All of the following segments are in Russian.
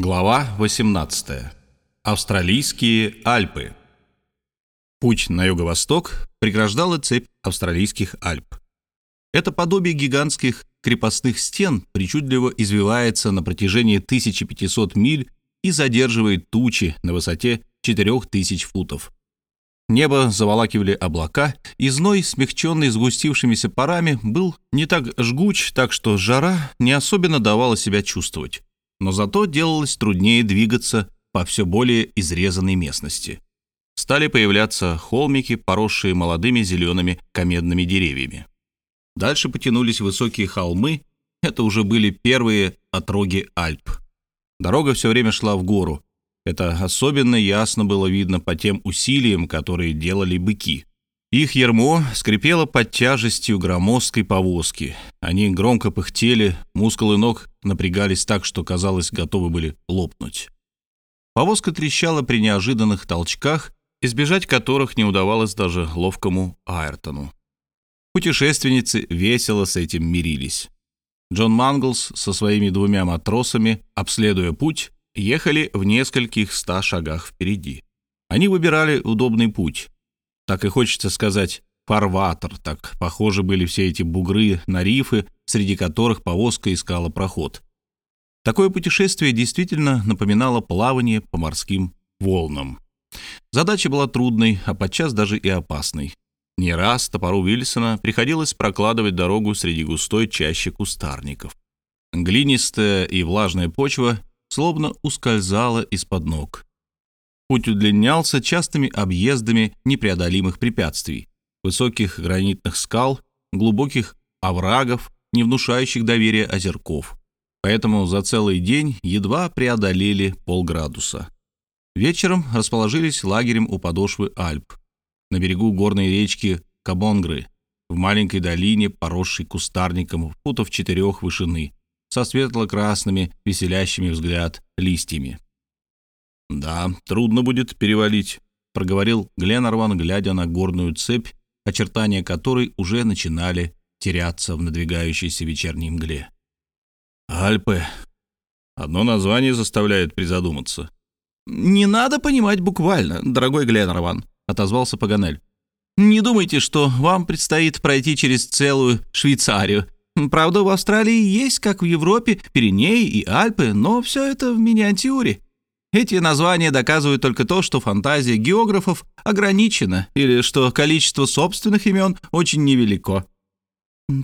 Глава 18. Австралийские Альпы. Путь на юго-восток преграждала цепь австралийских Альп. Это подобие гигантских крепостных стен причудливо извивается на протяжении 1500 миль и задерживает тучи на высоте 4000 футов. Небо заволакивали облака, и зной, смягченный сгустившимися парами, был не так жгуч, так что жара не особенно давала себя чувствовать но зато делалось труднее двигаться по все более изрезанной местности. Стали появляться холмики, поросшие молодыми зелеными комедными деревьями. Дальше потянулись высокие холмы, это уже были первые отроги Альп. Дорога все время шла в гору. Это особенно ясно было видно по тем усилиям, которые делали быки. Их ермо скрипело под тяжестью громоздкой повозки. Они громко пыхтели, мускулы ног напрягались так, что, казалось, готовы были лопнуть. Повозка трещала при неожиданных толчках, избежать которых не удавалось даже ловкому Айртону. Путешественницы весело с этим мирились. Джон Манглс со своими двумя матросами, обследуя путь, ехали в нескольких ста шагах впереди. Они выбирали удобный путь, так и хочется сказать фарватер, так похожи были все эти бугры на рифы, среди которых повозка искала проход. Такое путешествие действительно напоминало плавание по морским волнам. Задача была трудной, а подчас даже и опасной. Не раз топору Вильсона приходилось прокладывать дорогу среди густой чащи кустарников. Глинистая и влажная почва словно ускользала из-под ног. Путь удлинялся частыми объездами непреодолимых препятствий, высоких гранитных скал, глубоких оврагов, не внушающих доверия озерков. Поэтому за целый день едва преодолели полградуса. Вечером расположились лагерем у подошвы Альп, на берегу горной речки Кабонгры, в маленькой долине, поросшей кустарником футов четырех вышины, со светло-красными, веселящими взгляд листьями. «Да, трудно будет перевалить», — проговорил Гленарван, глядя на горную цепь, очертания которой уже начинали теряться в надвигающейся вечерней мгле. «Альпы. Одно название заставляет призадуматься». «Не надо понимать буквально, дорогой Гленарван», — отозвался Паганель. «Не думайте, что вам предстоит пройти через целую Швейцарию. Правда, в Австралии есть, как в Европе, Пиренеи и Альпы, но все это в миниатюре. Эти названия доказывают только то, что фантазия географов ограничена или что количество собственных имен очень невелико.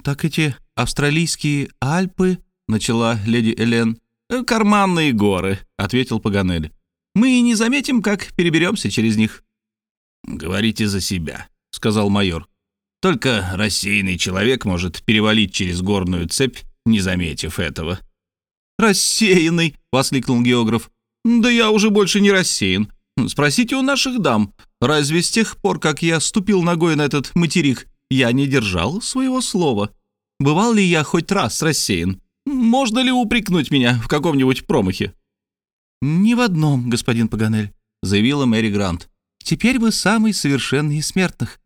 «Так эти австралийские Альпы», — начала леди Элен. «Э, «Карманные горы», — ответил Паганель. «Мы и не заметим, как переберемся через них». «Говорите за себя», — сказал майор. «Только рассеянный человек может перевалить через горную цепь, не заметив этого». «Рассеянный!» — воскликнул географ. «Да я уже больше не рассеян. Спросите у наших дам, разве с тех пор, как я ступил ногой на этот материк, я не держал своего слова? Бывал ли я хоть раз рассеян? Можно ли упрекнуть меня в каком-нибудь промахе?» «Ни в одном, господин Паганель», — заявила Мэри Грант. «Теперь вы самый совершенный из смертных».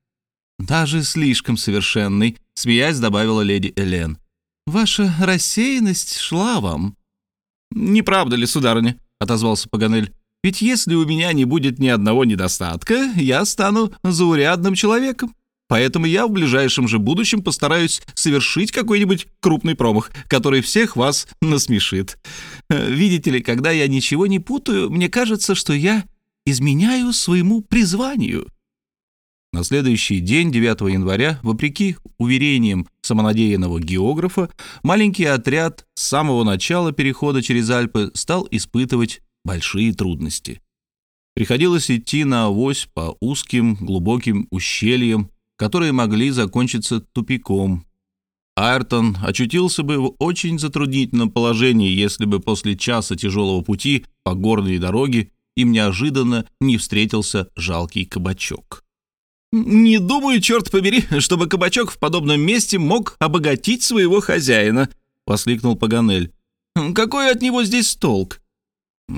«Даже слишком совершенный», — смеясь добавила леди Элен. «Ваша рассеянность шла вам». «Не правда ли, сударыня?» — отозвался Паганель. «Ведь если у меня не будет ни одного недостатка, я стану заурядным человеком. Поэтому я в ближайшем же будущем постараюсь совершить какой-нибудь крупный промах, который всех вас насмешит. Видите ли, когда я ничего не путаю, мне кажется, что я изменяю своему призванию». На следующий день, 9 января, вопреки уверениям самонадеянного географа, маленький отряд с самого начала перехода через Альпы стал испытывать большие трудности. Приходилось идти на авось по узким, глубоким ущельям, которые могли закончиться тупиком. Айртон очутился бы в очень затруднительном положении, если бы после часа тяжелого пути по горной дороге им неожиданно не встретился жалкий кабачок. «Не думаю, черт побери, чтобы кабачок в подобном месте мог обогатить своего хозяина», — воскликнул Паганель. «Какой от него здесь толк?»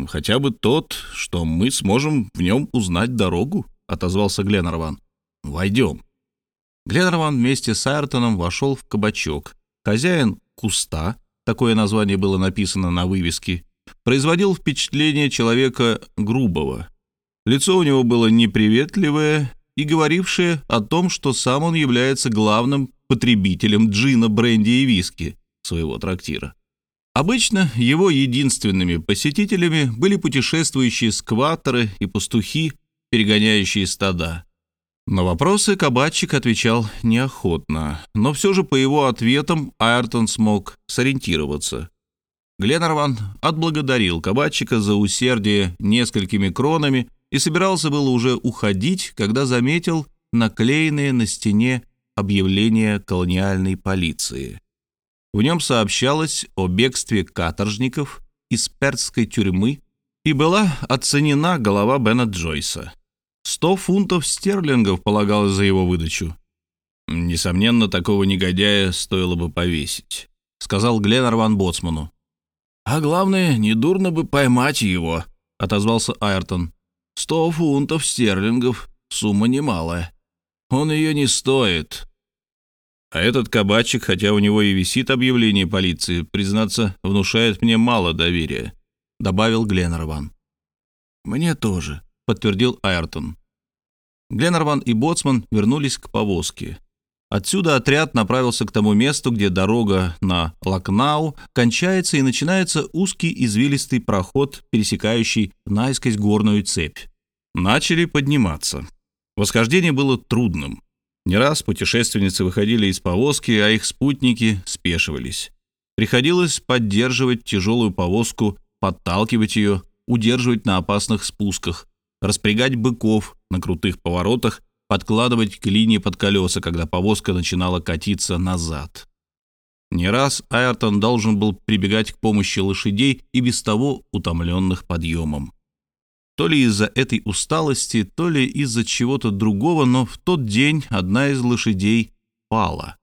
«Хотя бы тот, что мы сможем в нем узнать дорогу», — отозвался Гленнерван. «Войдем». Гленнерван вместе с Айртоном вошел в кабачок. Хозяин куста, такое название было написано на вывеске, производил впечатление человека грубого. Лицо у него было неприветливое и говорившее о том, что сам он является главным потребителем джина, бренди и виски своего трактира. Обычно его единственными посетителями были путешествующие скваторы и пастухи, перегоняющие стада. На вопросы кабачик отвечал неохотно, но все же по его ответам Айртон смог сориентироваться. Гленнерван отблагодарил кабачика за усердие несколькими кронами и собирался было уже уходить, когда заметил наклеенное на стене объявление колониальной полиции. В нем сообщалось о бегстве каторжников из перской тюрьмы и была оценена голова Бена Джойса. Сто фунтов стерлингов полагалось за его выдачу. «Несомненно, такого негодяя стоило бы повесить», — сказал Гленнерван Боцману. «А главное, недурно бы поймать его», — отозвался Айртон. «Сто фунтов стерлингов — сумма немалая. Он ее не стоит». А этот кабачик, хотя у него и висит объявление полиции, признаться, внушает мне мало доверия», — добавил Гленнерван. «Мне тоже», — подтвердил Айртон. Гленнерван и Боцман вернулись к повозке. Отсюда отряд направился к тому месту, где дорога на Лакнау кончается и начинается узкий извилистый проход, пересекающий наискось горную цепь. Начали подниматься. Восхождение было трудным. Не раз путешественницы выходили из повозки, а их спутники спешивались. Приходилось поддерживать тяжелую повозку, подталкивать ее, удерживать на опасных спусках, распрягать быков на крутых поворотах, подкладывать клини под колеса, когда повозка начинала катиться назад. Не раз Айртон должен был прибегать к помощи лошадей и без того утомленных подъемом. То ли из-за этой усталости, то ли из-за чего-то другого, но в тот день одна из лошадей пала.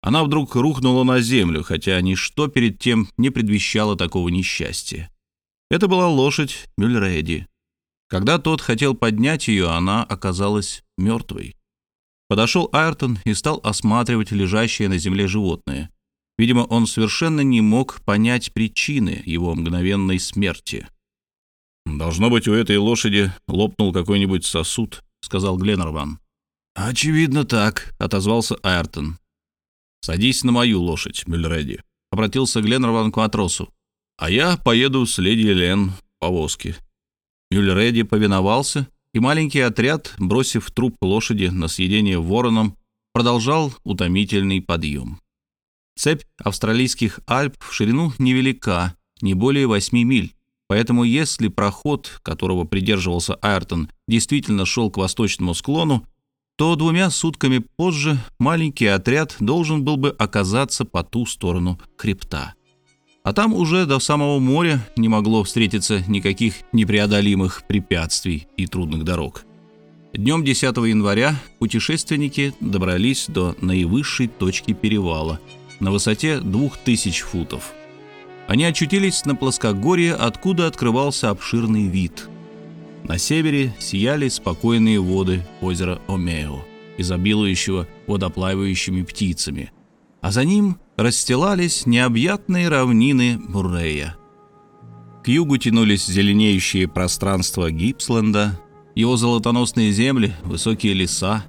Она вдруг рухнула на землю, хотя ничто перед тем не предвещало такого несчастья. Это была лошадь Мюльреди. Когда тот хотел поднять ее, она оказалась мертвой. Подошел Айртон и стал осматривать лежащее на земле животное. Видимо, он совершенно не мог понять причины его мгновенной смерти. «Должно быть, у этой лошади лопнул какой-нибудь сосуд», — сказал Гленнерван. «Очевидно так», — отозвался Айртон. «Садись на мою лошадь, Мюльреди», — обратился Гленнерван к матросу. «А я поеду с леди Лен в повозке. Мюльреди повиновался, и маленький отряд, бросив труп лошади на съедение вороном, продолжал утомительный подъем. Цепь австралийских Альп в ширину невелика, не более 8 миль, поэтому если проход, которого придерживался Айртон, действительно шел к восточному склону, то двумя сутками позже маленький отряд должен был бы оказаться по ту сторону хребта. А там уже до самого моря не могло встретиться никаких непреодолимых препятствий и трудных дорог. Днем 10 января путешественники добрались до наивысшей точки перевала на высоте 2000 футов. Они очутились на плоскогорье, откуда открывался обширный вид. На севере сияли спокойные воды озера Омео, изобилующего водоплавающими птицами, а за ним расстилались необъятные равнины Муррея. К югу тянулись зеленеющие пространства Гипсленда, его золотоносные земли, высокие леса.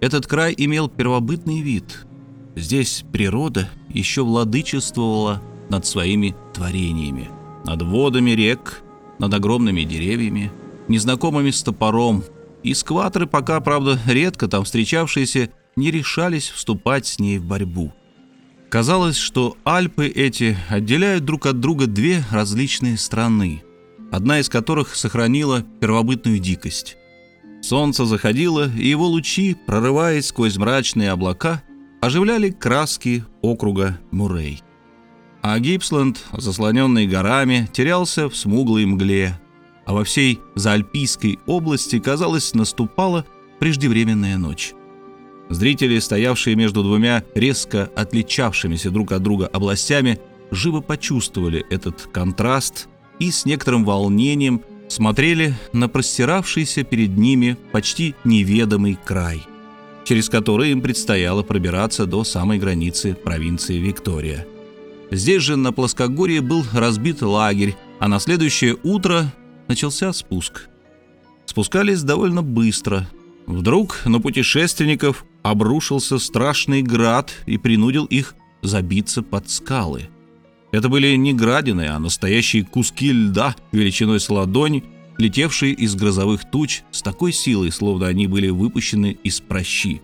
Этот край имел первобытный вид. Здесь природа еще владычествовала над своими творениями, над водами рек, над огромными деревьями, незнакомыми с топором, и скваторы, пока, правда, редко там встречавшиеся, не решались вступать с ней в борьбу. Казалось, что Альпы эти отделяют друг от друга две различные страны, одна из которых сохранила первобытную дикость. Солнце заходило, и его лучи, прорываясь сквозь мрачные облака, оживляли краски округа Мурей. А Гипсленд, заслоненный горами, терялся в смуглой мгле, а во всей Заальпийской области, казалось, наступала преждевременная ночь. Зрители, стоявшие между двумя резко отличавшимися друг от друга областями, живо почувствовали этот контраст и с некоторым волнением смотрели на простиравшийся перед ними почти неведомый край, через который им предстояло пробираться до самой границы провинции Виктория. Здесь же на плоскогорье был разбит лагерь, А на следующее утро начался спуск. Спускались довольно быстро. Вдруг на путешественников обрушился страшный град и принудил их забиться под скалы. Это были не градины, а настоящие куски льда величиной с ладонь, летевшие из грозовых туч с такой силой, словно они были выпущены из прощи.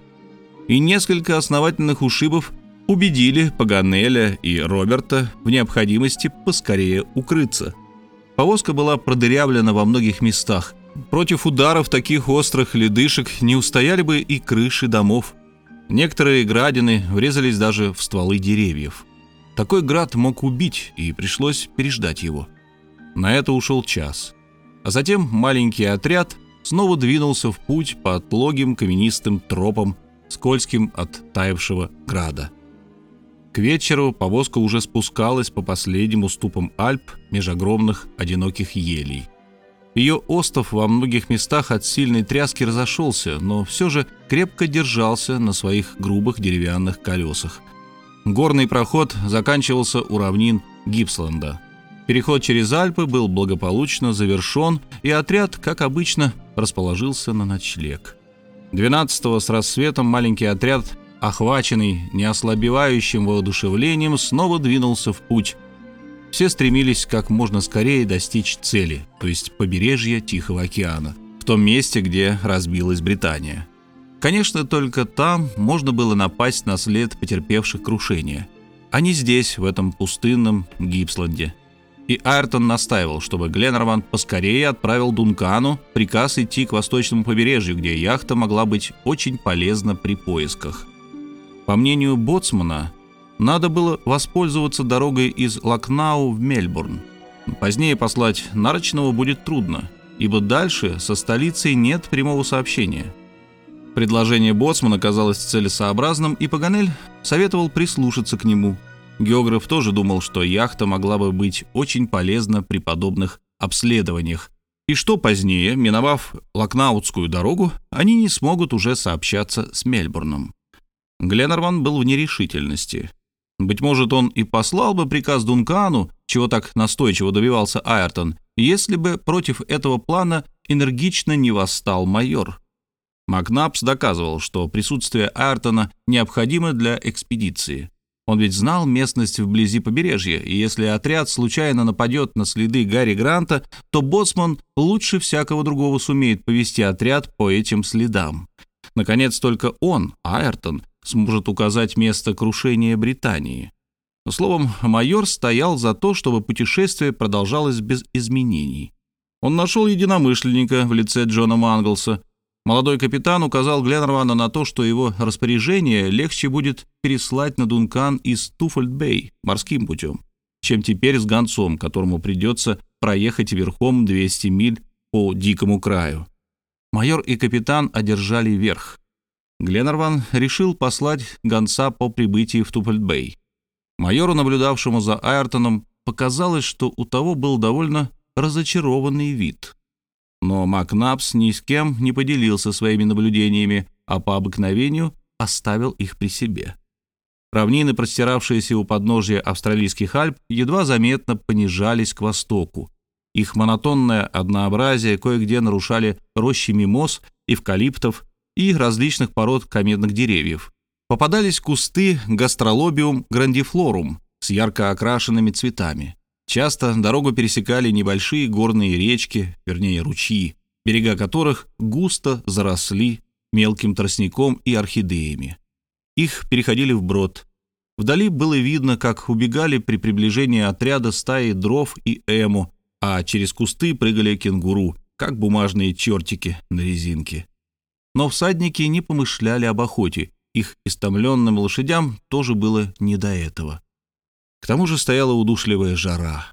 И несколько основательных ушибов убедили Паганеля и Роберта в необходимости поскорее укрыться. Повозка была продырявлена во многих местах. Против ударов таких острых ледышек не устояли бы и крыши домов. Некоторые градины врезались даже в стволы деревьев. Такой град мог убить, и пришлось переждать его. На это ушел час. А затем маленький отряд снова двинулся в путь по отлогим каменистым тропам, скользким от таявшего града. К вечеру повозка уже спускалась по последним уступам Альп меж огромных одиноких елей. Ее остов во многих местах от сильной тряски разошелся, но все же крепко держался на своих грубых деревянных колесах – Горный проход заканчивался у равнин Гипсленда. Переход через Альпы был благополучно завершен, и отряд, как обычно, расположился на ночлег. 12-го с рассветом маленький отряд, охваченный неослабевающим воодушевлением, снова двинулся в путь. Все стремились как можно скорее достичь цели, то есть побережья Тихого океана, в том месте, где разбилась Британия. Конечно, только там можно было напасть на след потерпевших крушение, а не здесь, в этом пустынном Гипсленде. И Айртон настаивал, чтобы Гленнерван поскорее отправил Дункану приказ идти к восточному побережью, где яхта могла быть очень полезна при поисках. По мнению Боцмана, надо было воспользоваться дорогой из Лакнау в Мельбурн. Позднее послать Нарочного будет трудно, ибо дальше со столицей нет прямого сообщения – Предложение Боцмана казалось целесообразным, и Паганель советовал прислушаться к нему. Географ тоже думал, что яхта могла бы быть очень полезна при подобных обследованиях, и что позднее, миновав Лакнаутскую дорогу, они не смогут уже сообщаться с Мельбурном. Гленнерван был в нерешительности. Быть может, он и послал бы приказ Дункану, чего так настойчиво добивался Айртон, если бы против этого плана энергично не восстал майор. Макнапс доказывал, что присутствие Айртона необходимо для экспедиции. Он ведь знал местность вблизи побережья, и если отряд случайно нападет на следы Гарри Гранта, то Боцман лучше всякого другого сумеет повести отряд по этим следам. Наконец, только он, Айртон, сможет указать место крушения Британии. Словом, майор стоял за то, чтобы путешествие продолжалось без изменений. Он нашел единомышленника в лице Джона Манглса, Молодой капитан указал Гленнервану на то, что его распоряжение легче будет переслать на Дункан из Туфольд-Бэй морским путем, чем теперь с гонцом, которому придется проехать верхом 200 миль по дикому краю. Майор и капитан одержали верх. Гленнерван решил послать гонца по прибытии в Туфольд-Бэй. Майору, наблюдавшему за Айртоном, показалось, что у того был довольно разочарованный вид. Но Макнапс ни с кем не поделился своими наблюдениями, а по обыкновению оставил их при себе. Равнины, простиравшиеся у подножия австралийских Альп, едва заметно понижались к востоку. Их монотонное однообразие кое-где нарушали рощи мимоз, эвкалиптов и различных пород каменных деревьев. Попадались кусты гастролобиум грандифлорум с ярко окрашенными цветами. Часто дорогу пересекали небольшие горные речки, вернее ручьи, берега которых густо заросли мелким тростником и орхидеями. Их переходили вброд. Вдали было видно, как убегали при приближении отряда стаи дров и эму, а через кусты прыгали кенгуру, как бумажные чертики на резинке. Но всадники не помышляли об охоте, их истомленным лошадям тоже было не до этого. К тому же стояла удушливая жара.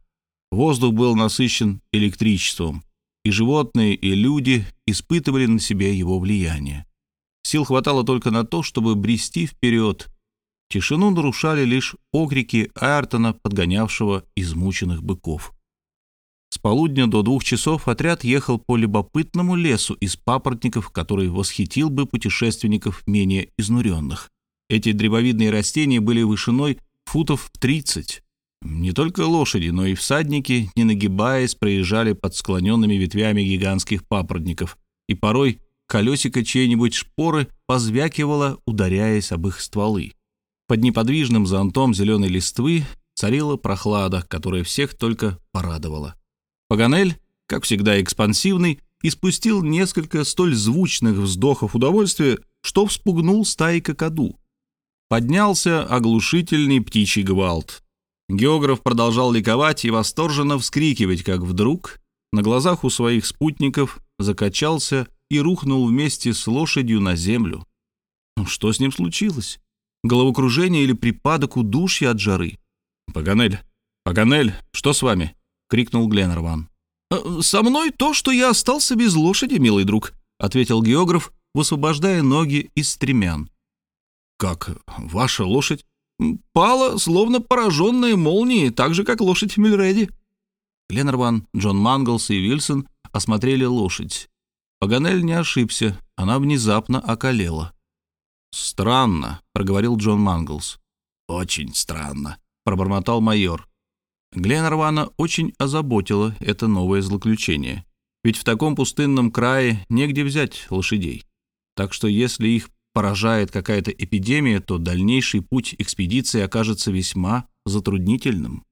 Воздух был насыщен электричеством, и животные, и люди испытывали на себе его влияние. Сил хватало только на то, чтобы брести вперед. Тишину нарушали лишь окрики Айртона, подгонявшего измученных быков. С полудня до двух часов отряд ехал по любопытному лесу из папоротников, который восхитил бы путешественников менее изнуренных. Эти древовидные растения были вышиной футов в 30. Не только лошади, но и всадники, не нагибаясь, проезжали под склоненными ветвями гигантских папоротников, и порой колесико чьей-нибудь шпоры позвякивало, ударяясь об их стволы. Под неподвижным зонтом зеленой листвы царила прохлада, которая всех только порадовала. Паганель, как всегда экспансивный, испустил несколько столь звучных вздохов удовольствия, что вспугнул стаи кокоду. Поднялся оглушительный птичий гвалт. Географ продолжал ликовать и восторженно вскрикивать, как вдруг на глазах у своих спутников закачался и рухнул вместе с лошадью на землю. Ну, что с ним случилось? Головокружение или припадок удушья от жары? «Паганель! Паганель! Что с вами?» — крикнул Гленнерван. «Э, «Со мной то, что я остался без лошади, милый друг», — ответил географ, высвобождая ноги из стремян. «Как ваша лошадь?» «Пала, словно пораженная молнией, так же, как лошадь Мильреди». Гленнерван, Джон Манглс и Вильсон осмотрели лошадь. Паганель не ошибся, она внезапно околела. «Странно», — проговорил Джон Манглс. «Очень странно», — пробормотал майор. Гленнервана очень озаботило это новое злоключение. Ведь в таком пустынном крае негде взять лошадей. Так что если их поражает какая-то эпидемия, то дальнейший путь экспедиции окажется весьма затруднительным.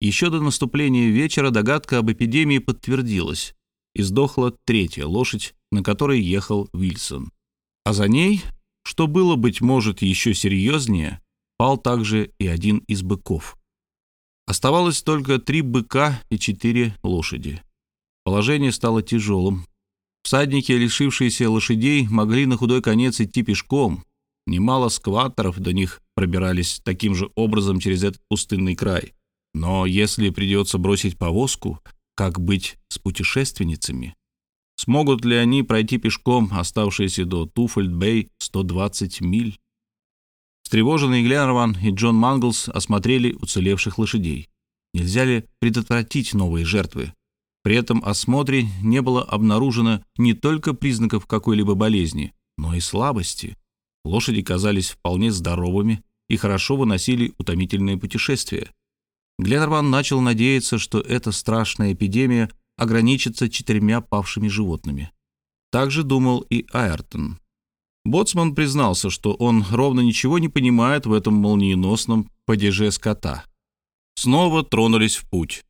Еще до наступления вечера догадка об эпидемии подтвердилась. Издохла третья лошадь, на которой ехал Вильсон. А за ней, что было, быть может, еще серьезнее, пал также и один из быков. Оставалось только три быка и четыре лошади. Положение стало тяжелым. Всадники, лишившиеся лошадей, могли на худой конец идти пешком. Немало скваттеров до них пробирались таким же образом через этот пустынный край. Но если придется бросить повозку, как быть с путешественницами? Смогут ли они пройти пешком оставшиеся до Туфельд-Бэй 120 миль? Встревоженный Гленнерван и Джон Манглс осмотрели уцелевших лошадей. Нельзя ли предотвратить новые жертвы? При этом осмотре не было обнаружено не только признаков какой-либо болезни, но и слабости. Лошади казались вполне здоровыми и хорошо выносили утомительные путешествия. Гленнерван начал надеяться, что эта страшная эпидемия ограничится четырьмя павшими животными. Так же думал и Айртон. Боцман признался, что он ровно ничего не понимает в этом молниеносном падеже скота. Снова тронулись в путь.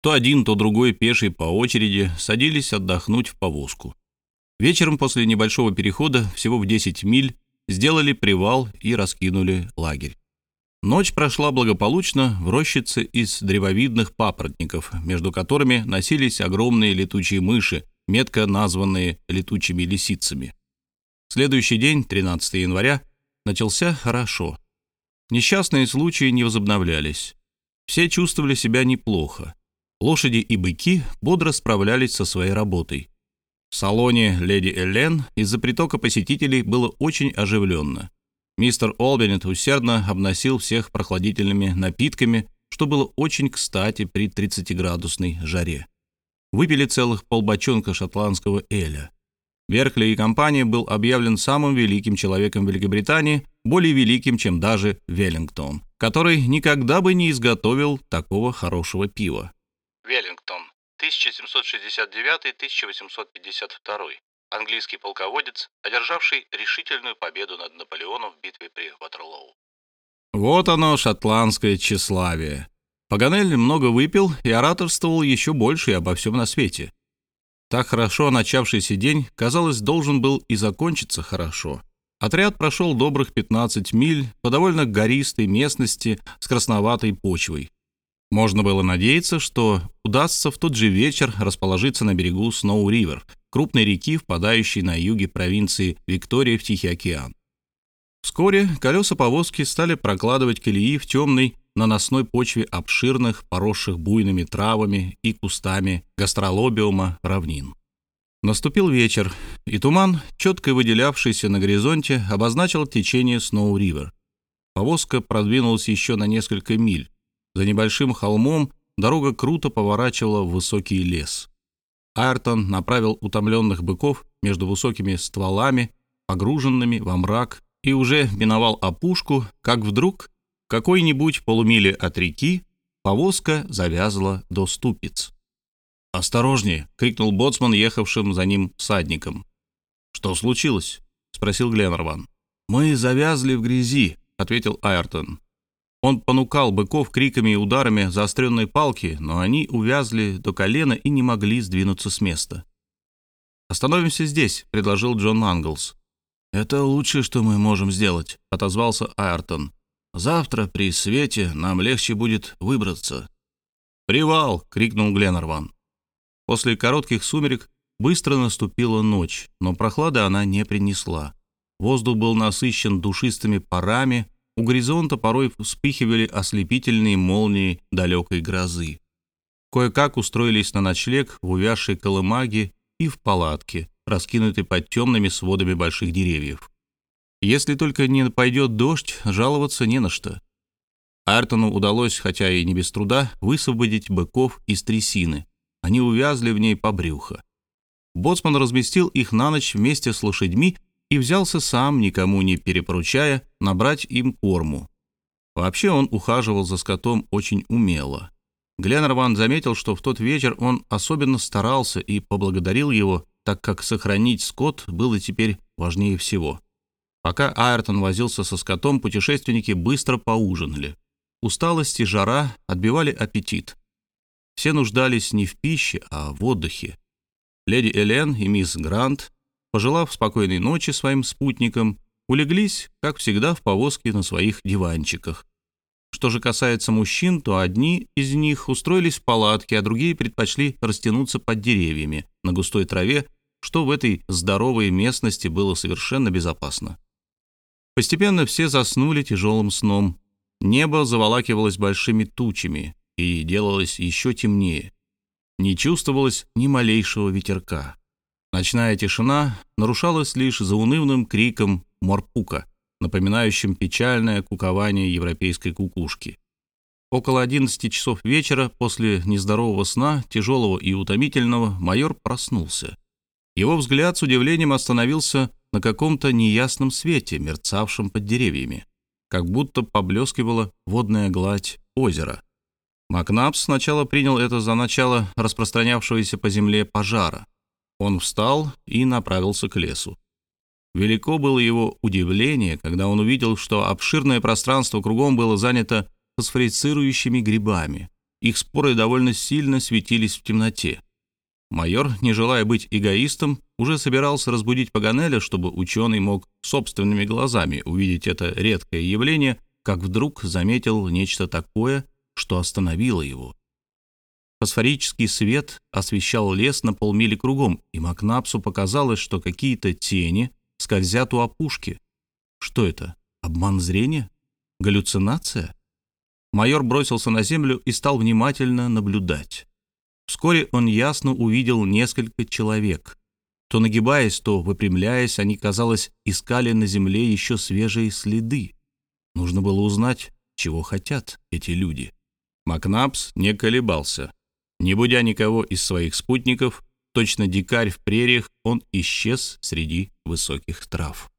То один, то другой пеший по очереди садились отдохнуть в повозку. Вечером после небольшого перехода, всего в 10 миль, сделали привал и раскинули лагерь. Ночь прошла благополучно в рощице из древовидных папоротников, между которыми носились огромные летучие мыши, метко названные летучими лисицами. Следующий день, 13 января, начался хорошо. Несчастные случаи не возобновлялись. Все чувствовали себя неплохо. Лошади и быки бодро справлялись со своей работой. В салоне леди Элен из-за притока посетителей было очень оживленно. Мистер Олбинет усердно обносил всех прохладительными напитками, что было очень кстати при 30-градусной жаре. Выпили целых полбочонка шотландского эля. Веркли и компания был объявлен самым великим человеком Великобритании, более великим, чем даже Веллингтон, который никогда бы не изготовил такого хорошего пива. Веллингтон, 1769-1852. Английский полководец, одержавший решительную победу над Наполеоном в битве при Ватерлоу. Вот оно, шотландское тщеславие. Паганель много выпил и ораторствовал еще больше и обо всем на свете. Так хорошо начавшийся день, казалось, должен был и закончиться хорошо. Отряд прошел добрых 15 миль по довольно гористой местности с красноватой почвой. Можно было надеяться, что удастся в тот же вечер расположиться на берегу Сноу-Ривер, крупной реки, впадающей на юге провинции Виктория в Тихий океан. Вскоре колеса повозки стали прокладывать колеи в темной наносной почве обширных, поросших буйными травами и кустами гастролобиума равнин. Наступил вечер, и туман, четко выделявшийся на горизонте, обозначил течение Сноу-Ривер. Повозка продвинулась еще на несколько миль. За небольшим холмом дорога круто поворачивала в высокий лес. Айртон направил утомленных быков между высокими стволами, погруженными во мрак, и уже миновал опушку, как вдруг какой-нибудь полумиле от реки повозка завязла до ступиц. «Осторожнее!» — крикнул боцман, ехавшим за ним всадником. «Что случилось?» — спросил Гленнерван. «Мы завязли в грязи», — ответил Айртон. Он понукал быков криками и ударами заостренной палки, но они увязли до колена и не могли сдвинуться с места. «Остановимся здесь», — предложил Джон Манглс. «Это лучшее, что мы можем сделать», — отозвался Айртон. «Завтра при свете нам легче будет выбраться». «Привал!» — крикнул Гленнерван. После коротких сумерек быстро наступила ночь, но прохлады она не принесла. Воздух был насыщен душистыми парами, у горизонта порой вспыхивали ослепительные молнии далекой грозы. Кое-как устроились на ночлег в увязшей колымаге и в палатке, раскинутой под темными сводами больших деревьев. Если только не пойдет дождь, жаловаться не на что. Артону удалось, хотя и не без труда, высвободить быков из трясины, они увязли в ней по брюхо. Боцман разместил их на ночь вместе с лошадьми и взялся сам, никому не перепоручая, набрать им корму. Вообще он ухаживал за скотом очень умело. Гленнерван заметил, что в тот вечер он особенно старался и поблагодарил его, так как сохранить скот было теперь важнее всего. Пока Айртон возился со скотом, путешественники быстро поужинали. Усталость и жара отбивали аппетит. Все нуждались не в пище, а в отдыхе. Леди Элен и мисс Грант, пожелав спокойной ночи своим спутникам, улеглись, как всегда, в повозке на своих диванчиках. Что же касается мужчин, то одни из них устроились в палатке, а другие предпочли растянуться под деревьями на густой траве, что в этой здоровой местности было совершенно безопасно. Постепенно все заснули тяжелым сном. Небо заволакивалось большими тучами, и делалось еще темнее. Не чувствовалось ни малейшего ветерка. Ночная тишина нарушалась лишь заунывным криком морпука, напоминающим печальное кукование европейской кукушки. Около 11 часов вечера, после нездорового сна, тяжелого и утомительного, майор проснулся. Его взгляд с удивлением остановился на каком-то неясном свете, мерцавшем под деревьями, как будто поблескивала водная гладь озера. Макнапс сначала принял это за начало распространявшегося по земле пожара. Он встал и направился к лесу. Велико было его удивление, когда он увидел, что обширное пространство кругом было занято фосфорицирующими грибами. Их споры довольно сильно светились в темноте. Майор, не желая быть эгоистом, уже собирался разбудить Паганеля, чтобы ученый мог собственными глазами увидеть это редкое явление, как вдруг заметил нечто такое, что остановило его. Фосфорический свет освещал лес на полмили кругом, и Макнапсу показалось, что какие-то тени скользят у опушки. Что это? Обман зрения? Галлюцинация? Майор бросился на землю и стал внимательно наблюдать. Вскоре он ясно увидел несколько человек. То нагибаясь, то выпрямляясь, они, казалось, искали на земле еще свежие следы. Нужно было узнать, чего хотят эти люди. Макнапс не колебался. Не будя никого из своих спутников, точно дикарь в прериях, он исчез среди высоких трав.